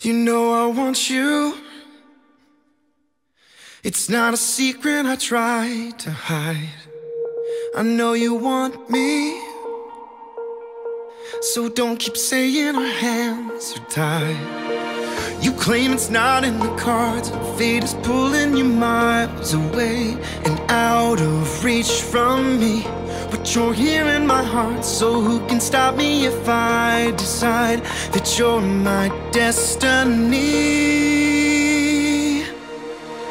You know I want you. It's not a secret I try to hide. I know you want me. So don't keep saying our hands are tied. You claim it's not in the cards. Fate is pulling you miles away and out of reach from me. But you're here in my heart, so who can stop me if I decide that you're my destiny?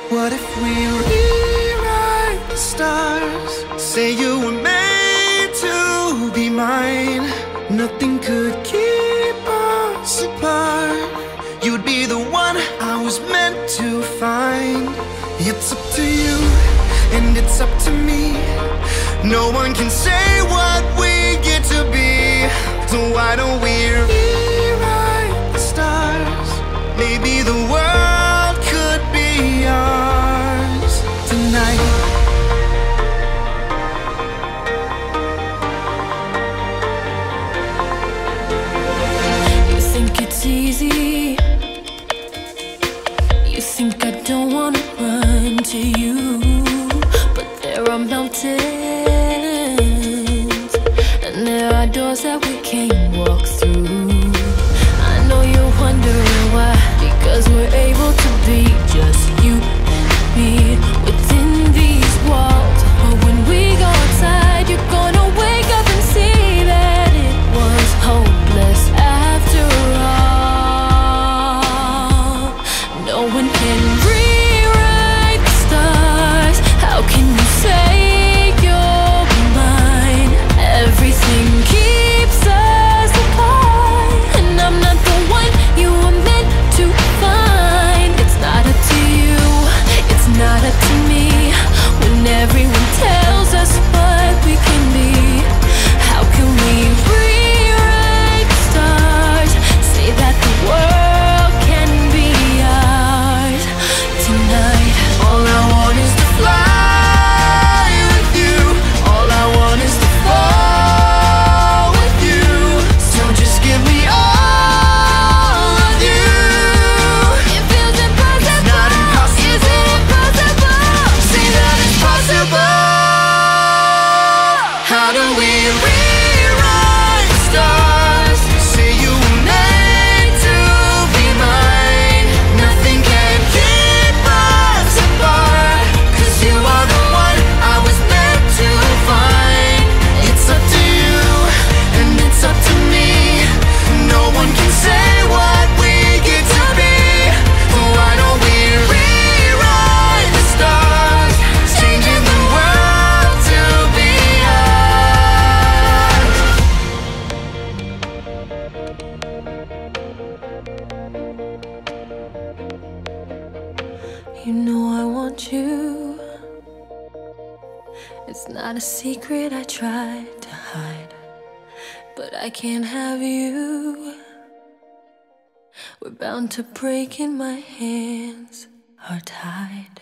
What if we rewrite the stars? Say you were made to be mine. Nothing could keep us apart. You'd be the one I was meant to find. It's up to you, and it's up to me. No one can say what we get to be. So why don't we rewrite the stars? Maybe the world could be ours tonight. You think it's easy. You think I don't wanna run to you. There are mountains, and there are doors that we can't walk through. You know I want you. It's not a secret I tried to hide, but I can't have you. We're bound to break, and my hands are tied.